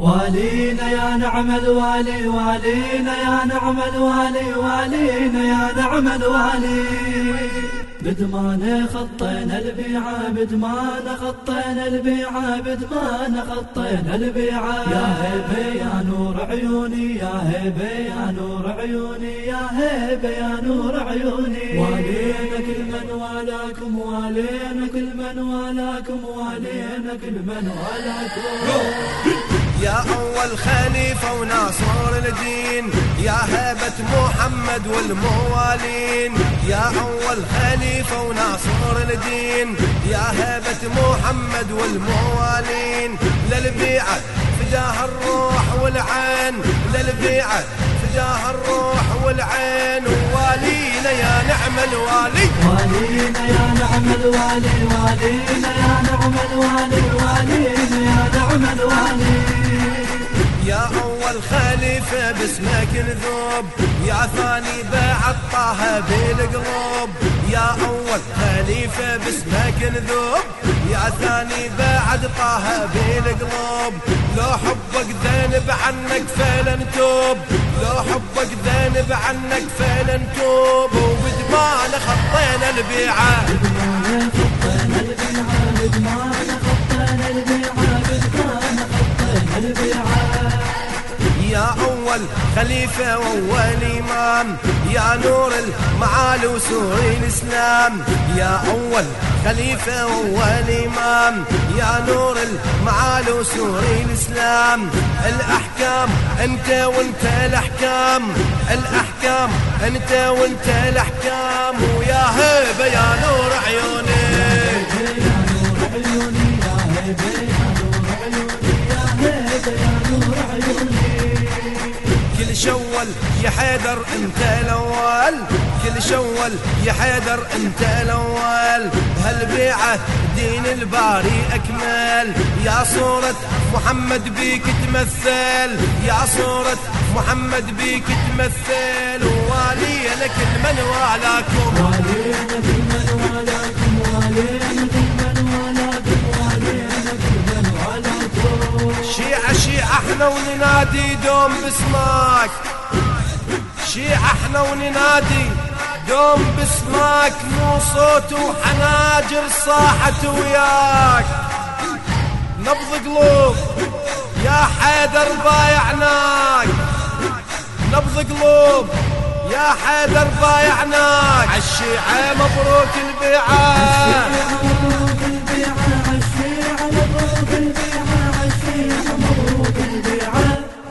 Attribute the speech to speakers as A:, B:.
A: والينا يا نعم الوالي والينا يا نعم الوالي والينا يا نعم الوالي بدمان خطينا البيعة بدمان خطينا البيعة بدمان خطينا البيعة. يا هيبة يا نور عيوني يا هيبة يا نور عيوني يا هيبة يا نور عيوني. والينا كل من والاكم والينا كل من والاكم والينا كل من والاكم.
B: يا أول خليفة وناصر الدين يا هبة محمد والموالين يا أول خليفة وناصر الدين يا هبة محمد والموالين. للبيعة فداها الروح والعين للبيعة فداها الروح والعين. والينا يا نعم الوالي.
A: والينا يا نعم الوالي والينا يا نعم الوالي.
B: خليفة باسمك نذوب يا ثاني طه بالقلوب. يا أول خليفة باسمك نذوب يا ثاني بعد طه بالقلوب. لو حبك ذنب عنك فعلا توب لو حبك ذنب عنك فعلا توب وبدمان خطينا البيعة. يا أول خليفة وأول إمام. يا نور المعالي وسوري الإسلام. يا أول خليفة وأول إمام. يا نور المعالي وسوري الإسلام. الأحكام أنت وأنت الأحكام. الأحكام أنت وأنت الأحكام. ويا هيبة يا نور شول يا حيدر أنت الأول. كل شول يا حيدر أنت الأول. هالبيعة دين الباري أكمل. يا صورة محمد بيك تمثل. يا صورة محمد بيك تمثل. ووالي لك من والاكم إحنا وننادي دوم باسمك. شيعة إحنا وننادي دوم باسمك. مو صوت وحناجر صاحت وياك. نبض قلوب يا حيدر بايعناك. نبض قلوب يا حيدر بايعناك. عالشيعة
A: مبروك البيعة.